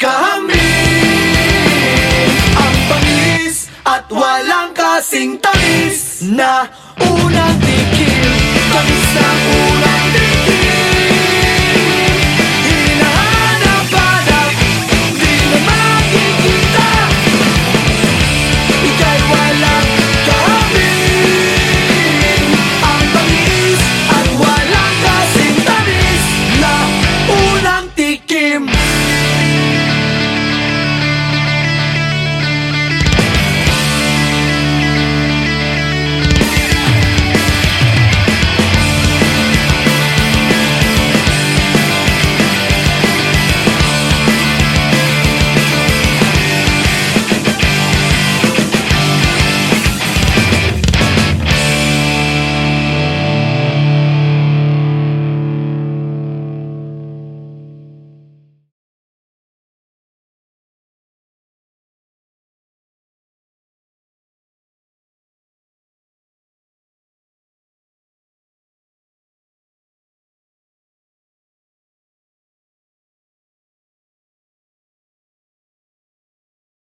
kami Ang panis at walang kasing tamis Na unang tikim Tamis na unang